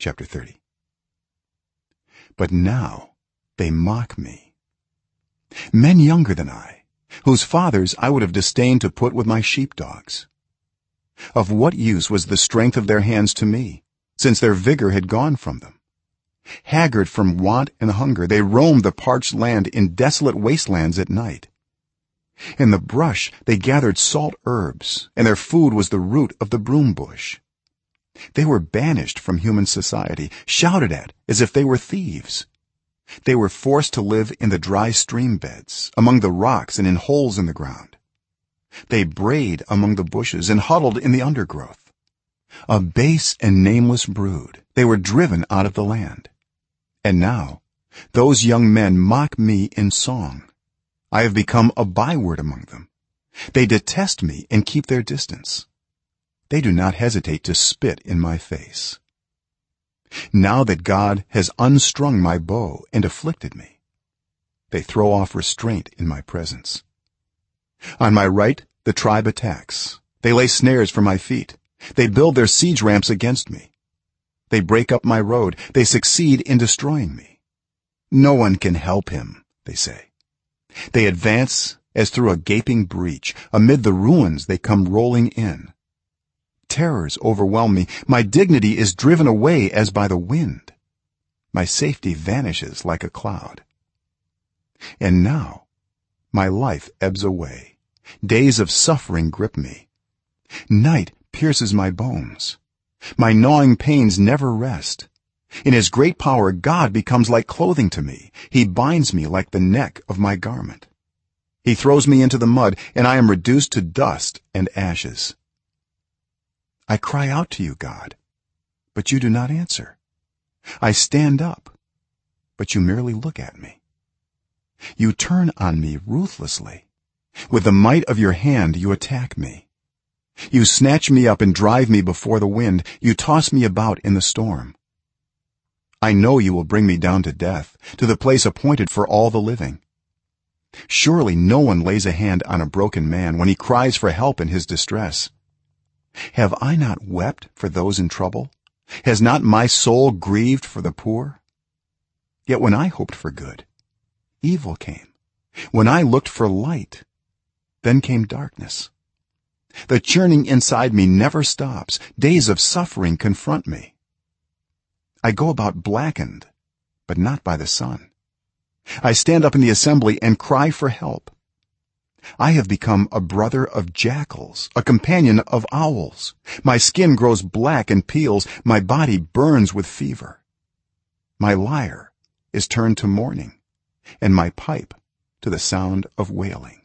chapter 30 but now they mock me. Men younger than i whose fathers i would have disdained to put with my sheepdogs. Of what use was the strength of their hands to me since their vigor had gone from them? Haggard from want and hunger they roamed the parched land in desolate wastelands at night. In the brush they gathered salt herbs and their food was the root of the broom bush they were banished from human society shouted at as if they were thieves. They were forced to live in the dry stream beds among the rocks and in holes in the ground. They brayed among the bushes and huddled in the undergrowth. A base and nameless brood they were driven out of the land. And now those young men mock me in song. I have become a byword among them. They detest me and keep their distance they do not hesitate to spit in my face. Now that god has unstrung my bow and afflicted me they throw off restraint in my presence. On my right the tribe attacks. They lay snares for my feet. They build their siege ramps against me. They break up my road. They succeed in destroying me. No one can help him they say. They advance as through a gaping breach. Amid the ruins they come rolling in terrors overwhelm me. My dignity is driven away as by the wind. My safety vanishes like a cloud. And now my life ebbs away. Days of suffering grip me. Night pierces my bones. My gnawing pains never rest. In his great power god becomes like clothing to me. He binds me like the neck of my garment. He throws me into the mud and i am reduced to dust and ashes i cry out to you god but you do not answer. I stand up but you merely look at me. You turn on me ruthlessly. With the might of your hand you attack me. You snatch me up and drive me before the wind. You toss me about in the storm. I know you will bring me down to death to the place appointed for all the living. Surely no one lays a hand on a broken man when he cries for help in his distress have i not wept for those in trouble? Has not my soul grieved for the poor? Yet when i hoped for good evil came. When i looked for light then came darkness. The churning inside me never stops. Days of suffering confront me. I go about blackened but not by the sun. I stand up in the assembly and cry for help i have become a brother of jackals a companion of owls. My skin grows black and peels. My body burns with fever. My lyre is turned to mourning and my pipe to the sound of wailing